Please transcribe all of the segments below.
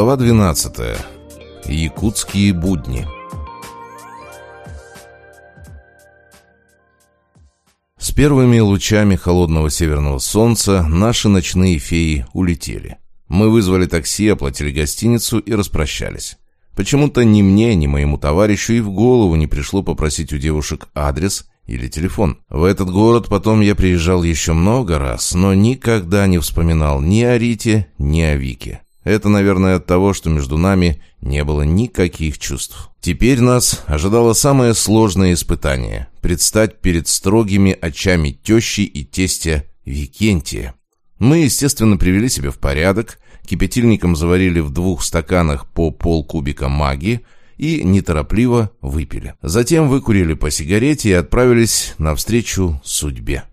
Глава 12. Якутские будни. С первыми лучами холодного северного солнца наши ночные феи улетели. Мы вызвали такси, оплатили гостиницу и распрощались. Почему-то ни мне, ни моему товарищу и в голову не пришло попросить у девушек адрес или телефон. В этот город потом я приезжал еще много раз, но никогда не вспоминал ни о Рите, ни о Вике. Это, наверное, от того, что между нами не было никаких чувств. Теперь нас ожидало самое сложное испытание – предстать перед строгими очами тещи и тестя Викентия. Мы, естественно, привели себя в порядок, кипятильником заварили в двух стаканах по полкубика маги и неторопливо выпили. Затем выкурили по сигарете и отправились навстречу судьбе.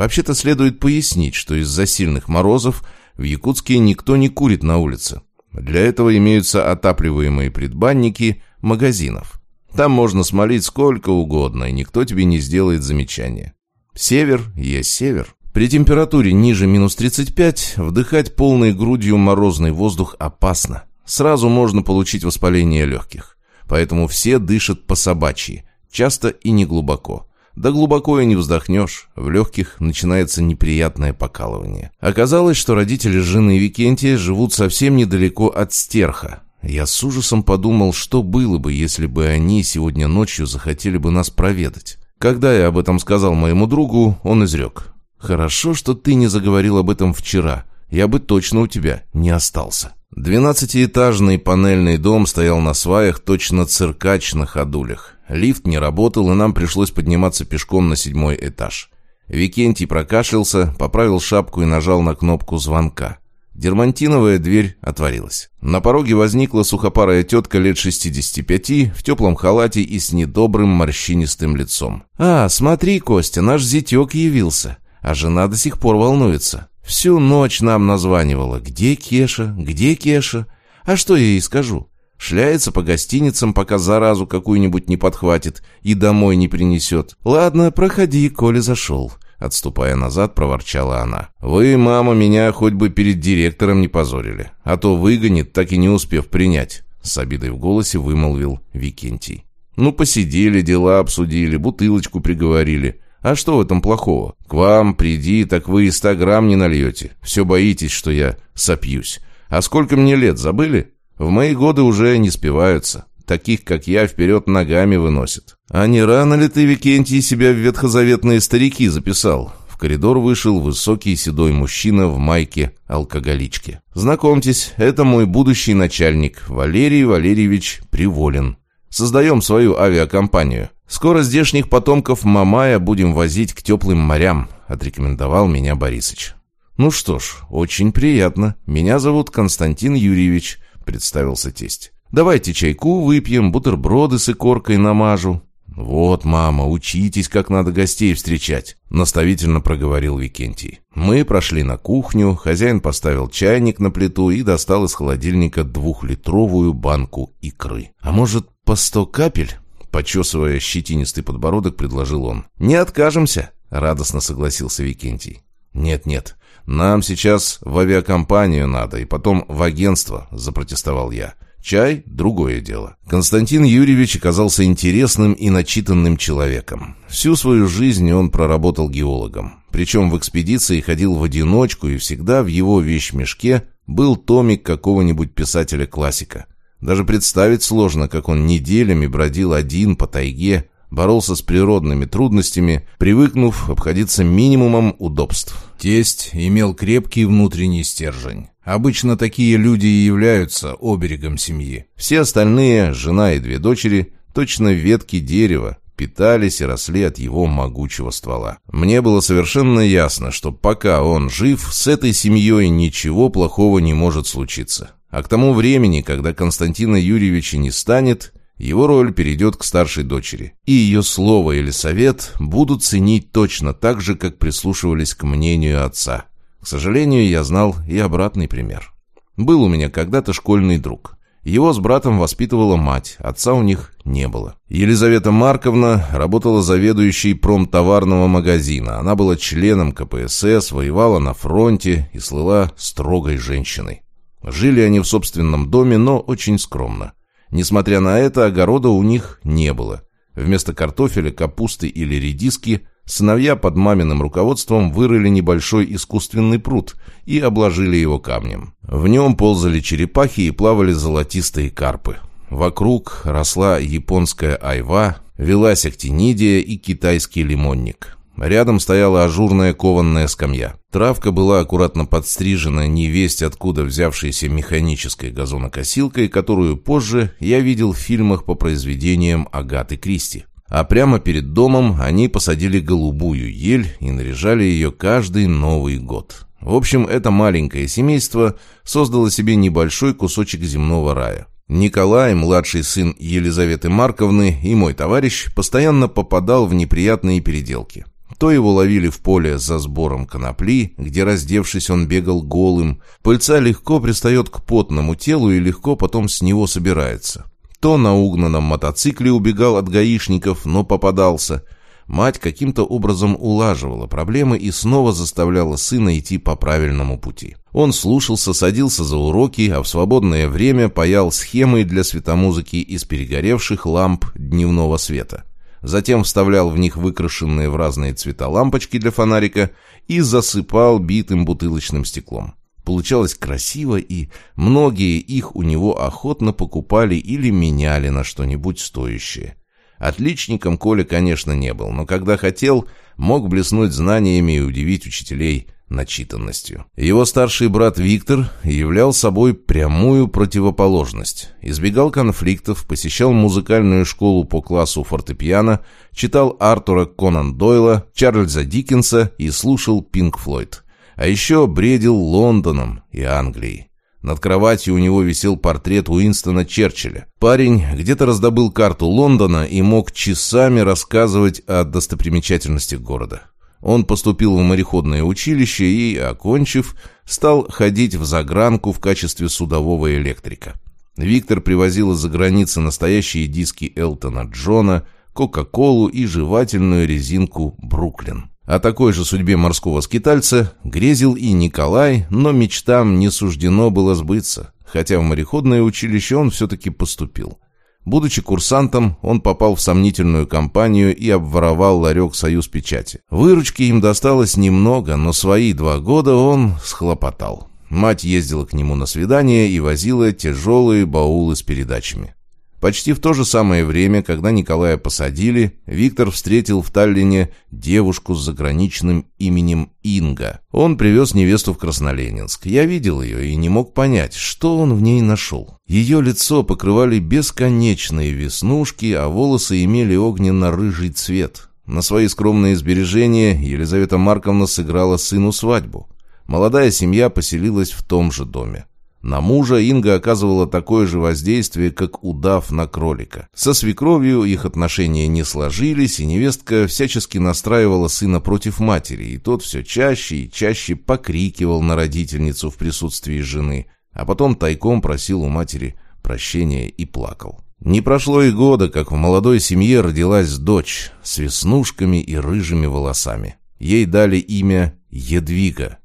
Вообще-то следует пояснить, что из-за сильных морозов – в Якутске никто не курит на улице. Для этого имеются отапливаемые предбанники магазинов. Там можно смолить сколько угодно, и никто тебе не сделает замечания. Север есть север. При температуре ниже минус 35 вдыхать полной грудью морозный воздух опасно. Сразу можно получить воспаление легких. Поэтому все дышат по собачьи, часто и неглубоко. Да глубоко и не вздохнешь, в легких начинается неприятное покалывание. Оказалось, что родители жены Викентия живут совсем недалеко от Стерха. Я с ужасом подумал, что было бы, если бы они сегодня ночью захотели бы нас проведать. Когда я об этом сказал моему другу, он изрек. «Хорошо, что ты не заговорил об этом вчера. Я бы точно у тебя не остался». Двенадцатиэтажный панельный дом стоял на сваях, точно циркач на ходулях. Лифт не работал, и нам пришлось подниматься пешком на седьмой этаж. Викентий прокашлялся, поправил шапку и нажал на кнопку звонка. Дермантиновая дверь отворилась. На пороге возникла сухопарая тетка лет 65 в теплом халате и с недобрым морщинистым лицом. «А, смотри, Костя, наш зятек явился, а жена до сих пор волнуется. Всю ночь нам названивала. Где Кеша? Где Кеша? А что я ей скажу? Шляется по гостиницам, пока заразу какую-нибудь не подхватит и домой не принесет. «Ладно, проходи, Коля зашел». Отступая назад, проворчала она. «Вы, мама, меня хоть бы перед директором не позорили, а то выгонит, так и не успев принять», с обидой в голосе вымолвил Викентий. «Ну, посидели, дела обсудили, бутылочку приговорили. А что в этом плохого? К вам приди, так вы и ста грамм не нальете. Все боитесь, что я сопьюсь. А сколько мне лет, забыли? В мои годы уже не спиваются. Таких, как я, вперед ногами выносят. А не рано ли ты, Викентий, себя в ветхозаветные старики записал? В коридор вышел высокий седой мужчина в майке алкоголичке. Знакомьтесь, это мой будущий начальник, Валерий Валерьевич Приволин. Создаем свою авиакомпанию. Скоро здешних потомков Мамая будем возить к теплым морям, отрекомендовал меня Борисыч. Ну что ж, очень приятно. Меня зовут Константин Юрьевич. — представился тесть. «Давайте чайку выпьем, бутерброды с икоркой намажу». «Вот, мама, учитесь, как надо гостей встречать», — наставительно проговорил Викентий. Мы прошли на кухню, хозяин поставил чайник на плиту и достал из холодильника двухлитровую банку икры. «А может, по сто капель?» Почесывая щетинистый подбородок, предложил он. «Не откажемся», — радостно согласился Викентий. «Нет-нет, нам сейчас в авиакомпанию надо и потом в агентство», — запротестовал я. Чай – другое дело. Константин Юрьевич оказался интересным и начитанным человеком. Всю свою жизнь он проработал геологом. Причем в экспедиции ходил в одиночку, и всегда в его вещмешке был томик какого-нибудь писателя-классика. Даже представить сложно, как он неделями бродил один по тайге, боролся с природными трудностями, привыкнув обходиться минимумом удобств. Тесть имел крепкий внутренний стержень. Обычно такие люди и являются оберегом семьи. Все остальные, жена и две дочери, точно ветки дерева, питались и росли от его могучего ствола. Мне было совершенно ясно, что пока он жив, с этой семьей ничего плохого не может случиться. А к тому времени, когда Константина Юрьевича не станет, его роль перейдет к старшей дочери, и ее слово или совет будут ценить точно так же, как прислушивались к мнению отца. К сожалению, я знал и обратный пример. Был у меня когда-то школьный друг. Его с братом воспитывала мать, отца у них не было. Елизавета Марковна работала заведующей промтоварного магазина. Она была членом КПСС, воевала на фронте и слыла строгой женщиной. Жили они в собственном доме, но очень скромно. Несмотря на это, огорода у них не было. Вместо картофеля, капусты или редиски сыновья под маминым руководством вырыли небольшой искусственный пруд и обложили его камнем. В нем ползали черепахи и плавали золотистые карпы. Вокруг росла японская айва, велась актинидия и китайский лимонник. Рядом стояла ажурная кованная скамья. Травка была аккуратно подстрижена невесть откуда взявшейся механической газонокосилкой, которую позже я видел в фильмах по произведениям Агаты Кристи. А прямо перед домом они посадили голубую ель и наряжали ее каждый Новый год. В общем, это маленькое семейство создало себе небольшой кусочек земного рая. Николай, младший сын Елизаветы Марковны и мой товарищ, постоянно попадал в неприятные переделки. То его ловили в поле за сбором конопли, где, раздевшись, он бегал голым. Пыльца легко пристает к потному телу и легко потом с него собирается. То на угнанном мотоцикле убегал от гаишников, но попадался – Мать каким-то образом улаживала проблемы и снова заставляла сына идти по правильному пути. Он слушался, садился за уроки, а в свободное время паял схемы для светомузыки из перегоревших ламп дневного света. Затем вставлял в них выкрашенные в разные цвета лампочки для фонарика и засыпал битым бутылочным стеклом. Получалось красиво, и многие их у него охотно покупали или меняли на что-нибудь стоящее. Отличником Коля, конечно, не был, но когда хотел, мог блеснуть знаниями и удивить учителей начитанностью. Его старший брат Виктор являл собой прямую противоположность. Избегал конфликтов, посещал музыкальную школу по классу фортепиано, читал Артура Конан Дойла, Чарльза Диккенса и слушал Пинк Флойд. А еще бредил Лондоном и Англией. Над кроватью у него висел портрет Уинстона Черчилля. Парень где-то раздобыл карту Лондона и мог часами рассказывать о достопримечательностях города. Он поступил в мореходное училище и, окончив, стал ходить в загранку в качестве судового электрика. Виктор привозил из-за границы настоящие диски Элтона Джона, Кока-Колу и жевательную резинку «Бруклин». О такой же судьбе морского скитальца грезил и Николай, но мечтам не суждено было сбыться, хотя в мореходное училище он все-таки поступил. Будучи курсантом, он попал в сомнительную компанию и обворовал ларек «Союз печати». Выручки им досталось немного, но свои два года он схлопотал. Мать ездила к нему на свидание и возила тяжелые баулы с передачами. Почти в то же самое время, когда Николая посадили, Виктор встретил в Таллине девушку с заграничным именем Инга. Он привез невесту в Красноленинск. Я видел ее и не мог понять, что он в ней нашел. Ее лицо покрывали бесконечные веснушки, а волосы имели огненно-рыжий цвет. На свои скромные сбережения Елизавета Марковна сыграла сыну свадьбу. Молодая семья поселилась в том же доме. На мужа Инга оказывала такое же воздействие, как удав на кролика. Со свекровью их отношения не сложились, и невестка всячески настраивала сына против матери, и тот все чаще и чаще покрикивал на родительницу в присутствии жены, а потом тайком просил у матери прощения и плакал. Не прошло и года, как в молодой семье родилась дочь с веснушками и рыжими волосами. Ей дали имя Едвига,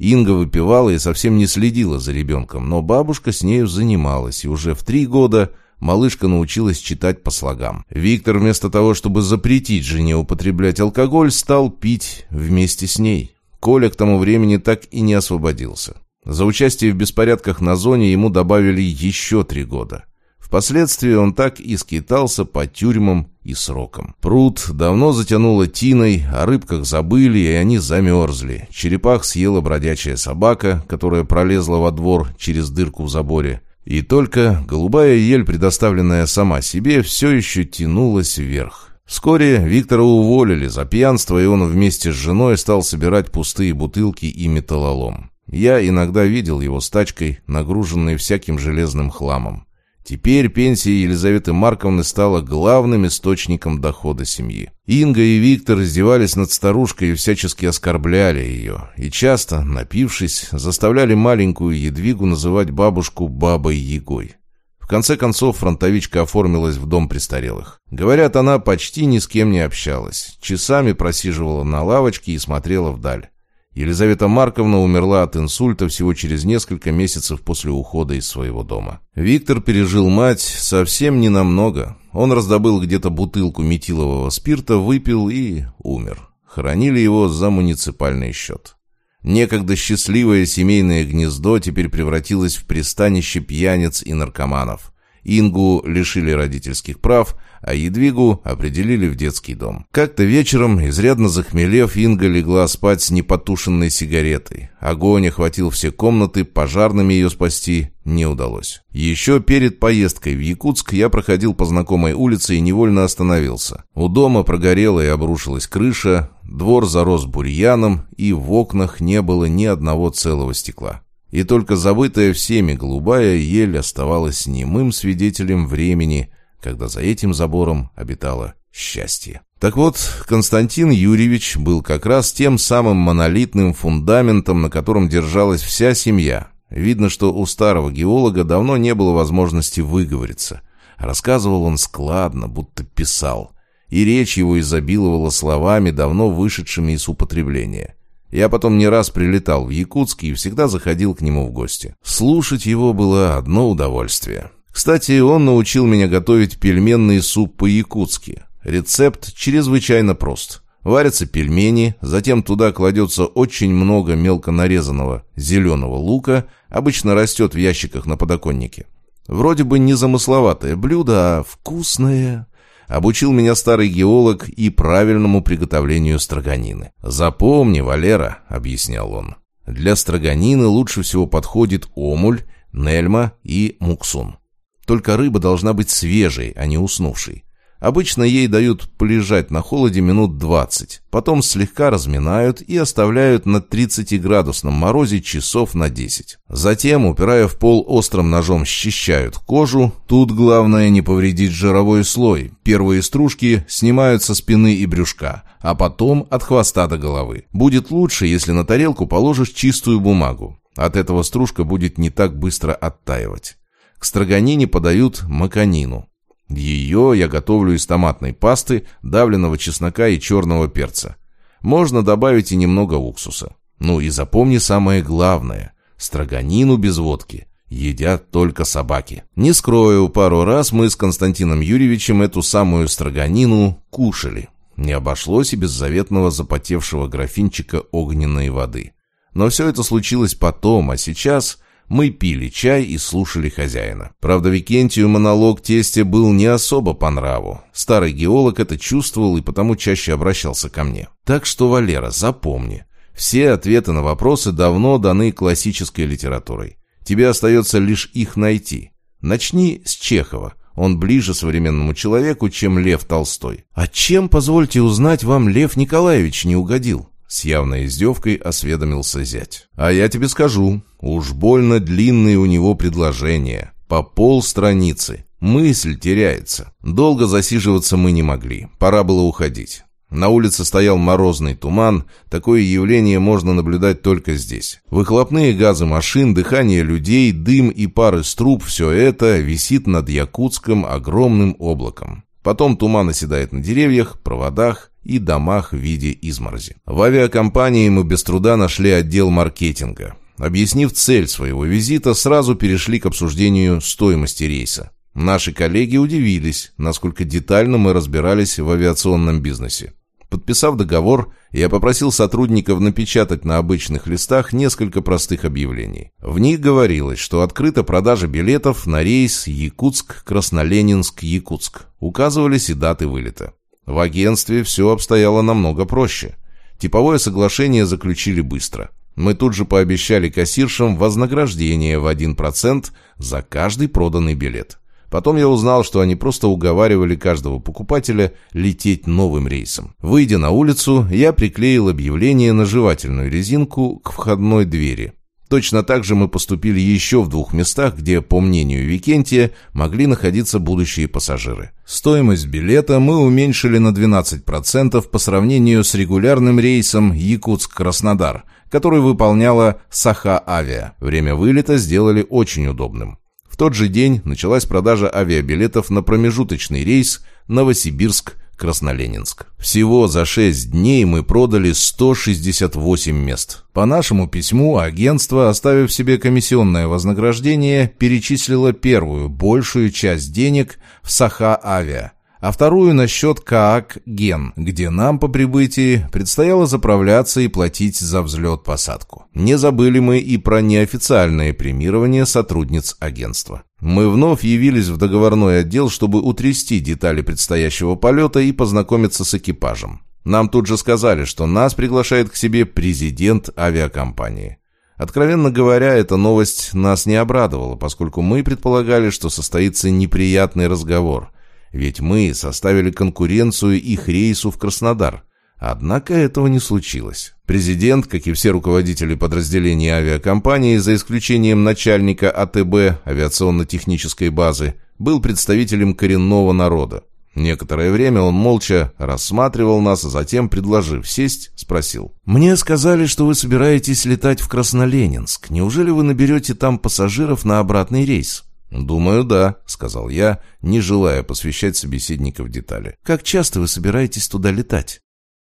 Инга выпивала и совсем не следила за ребенком, но бабушка с нею занималась, и уже в три года малышка научилась читать по слогам. Виктор вместо того, чтобы запретить жене употреблять алкоголь, стал пить вместе с ней. Коля к тому времени так и не освободился. За участие в беспорядках на зоне ему добавили еще три года. Впоследствии он так и скитался по тюрьмам и срокам. Пруд давно затянуло тиной, о рыбках забыли, и они замерзли. Черепах съела бродячая собака, которая пролезла во двор через дырку в заборе. И только голубая ель, предоставленная сама себе, все еще тянулась вверх. Вскоре Виктора уволили за пьянство, и он вместе с женой стал собирать пустые бутылки и металлолом. Я иногда видел его с тачкой, нагруженной всяким железным хламом. Теперь пенсия Елизаветы Марковны стала главным источником дохода семьи. Инга и Виктор издевались над старушкой и всячески оскорбляли ее. И часто, напившись, заставляли маленькую Едвигу называть бабушку «бабой Егой». В конце концов, фронтовичка оформилась в дом престарелых. Говорят, она почти ни с кем не общалась. Часами просиживала на лавочке и смотрела вдаль. Елизавета Марковна умерла от инсульта всего через несколько месяцев после ухода из своего дома. Виктор пережил мать совсем ненамного. Он раздобыл где-то бутылку метилового спирта, выпил и умер. Хоронили его за муниципальный счет. Некогда счастливое семейное гнездо теперь превратилось в пристанище пьяниц и наркоманов. Ингу лишили родительских прав, а Едвигу определили в детский дом. Как-то вечером, изрядно захмелев, Инга легла спать с непотушенной сигаретой. Огонь охватил все комнаты, пожарными ее спасти не удалось. Еще перед поездкой в Якутск я проходил по знакомой улице и невольно остановился. У дома прогорела и обрушилась крыша, двор зарос бурьяном, и в окнах не было ни одного целого стекла. И только забытая всеми голубая ель оставалась немым свидетелем времени, когда за этим забором обитало счастье. Так вот, Константин Юрьевич был как раз тем самым монолитным фундаментом, на котором держалась вся семья. Видно, что у старого геолога давно не было возможности выговориться. Рассказывал он складно, будто писал. И речь его изобиловала словами, давно вышедшими из употребления. Я потом не раз прилетал в Якутск и всегда заходил к нему в гости. Слушать его было одно удовольствие. Кстати, он научил меня готовить пельменный суп по-якутски. Рецепт чрезвычайно прост. Варятся пельмени, затем туда кладется очень много мелко нарезанного зеленого лука, обычно растет в ящиках на подоконнике. Вроде бы незамысловатое блюдо, а вкусное. Обучил меня старый геолог и правильному приготовлению строганины. «Запомни, Валера», — объяснял он, — «для строганины лучше всего подходит омуль, нельма и муксун. Только рыба должна быть свежей, а не уснувшей. Обычно ей дают полежать на холоде минут 20, потом слегка разминают и оставляют на 30-градусном морозе часов на 10. Затем, упирая в пол острым ножом, счищают кожу. Тут главное не повредить жировой слой. Первые стружки снимают со спины и брюшка, а потом от хвоста до головы. Будет лучше, если на тарелку положишь чистую бумагу. От этого стружка будет не так быстро оттаивать. К строганине подают маканину. Ее я готовлю из томатной пасты, давленного чеснока и черного перца. Можно добавить и немного уксуса. Ну и запомни самое главное. Строганину без водки едят только собаки. Не скрою, пару раз мы с Константином Юрьевичем эту самую строганину кушали. Не обошлось и без заветного запотевшего графинчика огненной воды. Но все это случилось потом, а сейчас мы пили чай и слушали хозяина. Правда, Викентию монолог тестя был не особо по нраву. Старый геолог это чувствовал и потому чаще обращался ко мне. Так что, Валера, запомни. Все ответы на вопросы давно даны классической литературой. Тебе остается лишь их найти. Начни с Чехова. Он ближе современному человеку, чем Лев Толстой. А чем, позвольте узнать, вам Лев Николаевич не угодил? С явной издевкой осведомился зять. «А я тебе скажу, уж больно длинные у него предложения. По полстраницы. Мысль теряется. Долго засиживаться мы не могли. Пора было уходить. На улице стоял морозный туман, такое явление можно наблюдать только здесь. Выхлопные газы машин, дыхание людей, дым и пары из труб – все это висит над Якутском огромным облаком. Потом туман оседает на деревьях, проводах и домах в виде изморози. В авиакомпании мы без труда нашли отдел маркетинга. Объяснив цель своего визита, сразу перешли к обсуждению стоимости рейса. Наши коллеги удивились, насколько детально мы разбирались в авиационном бизнесе. Подписав договор, я попросил сотрудников напечатать на обычных листах несколько простых объявлений. В них говорилось, что открыта продажа билетов на рейс Якутск-Красноленинск-Якутск. Указывались и даты вылета. В агентстве все обстояло намного проще. Типовое соглашение заключили быстро. Мы тут же пообещали кассиршам вознаграждение в 1% за каждый проданный билет. Потом я узнал, что они просто уговаривали каждого покупателя лететь новым рейсом. Выйдя на улицу, я приклеил объявление на жевательную резинку к входной двери. Точно так же мы поступили еще в двух местах, где, по мнению Викентия, могли находиться будущие пассажиры. Стоимость билета мы уменьшили на 12% по сравнению с регулярным рейсом Якутск-Краснодар, который выполняла Саха-Авиа. Время вылета сделали очень удобным тот же день началась продажа авиабилетов на промежуточный рейс Новосибирск Красноленинск. Всего за 6 дней мы продали 168 мест. По нашему письму агентство, оставив себе комиссионное вознаграждение, перечислило первую, большую часть денег в Саха-Авиа а вторую на счет КААК «Ген», где нам по прибытии предстояло заправляться и платить за взлет-посадку. Не забыли мы и про неофициальное премирование сотрудниц агентства. Мы вновь явились в договорной отдел, чтобы утрясти детали предстоящего полета и познакомиться с экипажем. Нам тут же сказали, что нас приглашает к себе президент авиакомпании. Откровенно говоря, эта новость нас не обрадовала, поскольку мы предполагали, что состоится неприятный разговор – ведь мы составили конкуренцию их рейсу в Краснодар. Однако этого не случилось. Президент, как и все руководители подразделений авиакомпании, за исключением начальника АТБ, авиационно-технической базы, был представителем коренного народа. Некоторое время он молча рассматривал нас, а затем, предложив сесть, спросил. «Мне сказали, что вы собираетесь летать в Красноленинск. Неужели вы наберете там пассажиров на обратный рейс?» «Думаю, да», — сказал я, не желая посвящать собеседника в детали. «Как часто вы собираетесь туда летать?»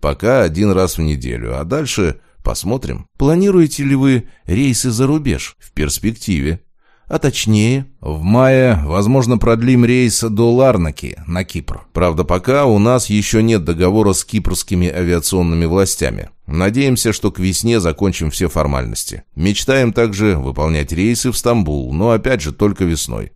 «Пока один раз в неделю, а дальше посмотрим». «Планируете ли вы рейсы за рубеж?» «В перспективе». А точнее, в мае, возможно, продлим рейс до Ларнаки на Кипр. Правда, пока у нас еще нет договора с кипрскими авиационными властями. Надеемся, что к весне закончим все формальности. Мечтаем также выполнять рейсы в Стамбул, но опять же только весной.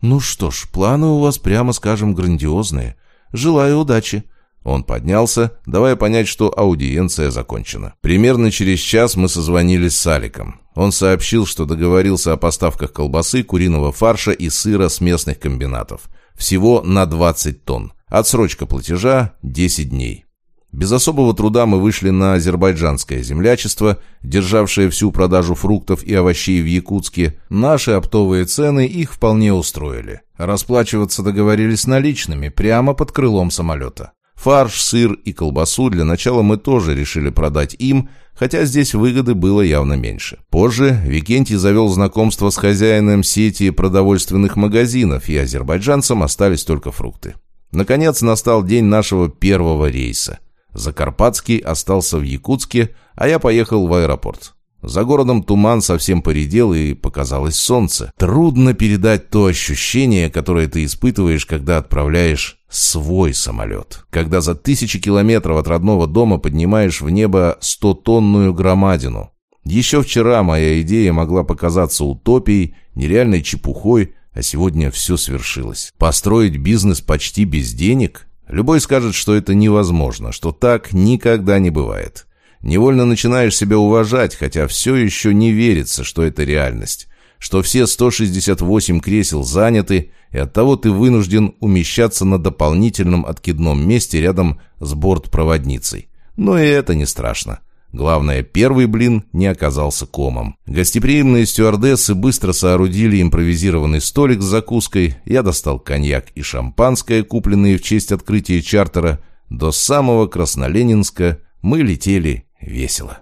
Ну что ж, планы у вас, прямо скажем, грандиозные. Желаю удачи. Он поднялся, давая понять, что аудиенция закончена. Примерно через час мы созвонились с Аликом. Он сообщил, что договорился о поставках колбасы, куриного фарша и сыра с местных комбинатов. Всего на 20 тонн. Отсрочка платежа – 10 дней. Без особого труда мы вышли на азербайджанское землячество, державшее всю продажу фруктов и овощей в Якутске. Наши оптовые цены их вполне устроили. Расплачиваться договорились наличными, прямо под крылом самолета. Фарш, сыр и колбасу для начала мы тоже решили продать им, хотя здесь выгоды было явно меньше. Позже Викентий завел знакомство с хозяином сети продовольственных магазинов, и азербайджанцам остались только фрукты. Наконец настал день нашего первого рейса. Закарпатский остался в Якутске, а я поехал в аэропорт. За городом туман совсем поредел и показалось солнце. Трудно передать то ощущение, которое ты испытываешь, когда отправляешь свой самолет. Когда за тысячи километров от родного дома поднимаешь в небо стотонную громадину. Еще вчера моя идея могла показаться утопией, нереальной чепухой, а сегодня все свершилось. Построить бизнес почти без денег? Любой скажет, что это невозможно, что так никогда не бывает. Невольно начинаешь себя уважать, хотя все еще не верится, что это реальность. Что все 168 кресел заняты, и оттого ты вынужден умещаться на дополнительном откидном месте рядом с бортпроводницей. Но и это не страшно. Главное, первый блин не оказался комом. Гостеприимные стюардессы быстро соорудили импровизированный столик с закуской. Я достал коньяк и шампанское, купленные в честь открытия чартера. До самого Красноленинска мы летели весело.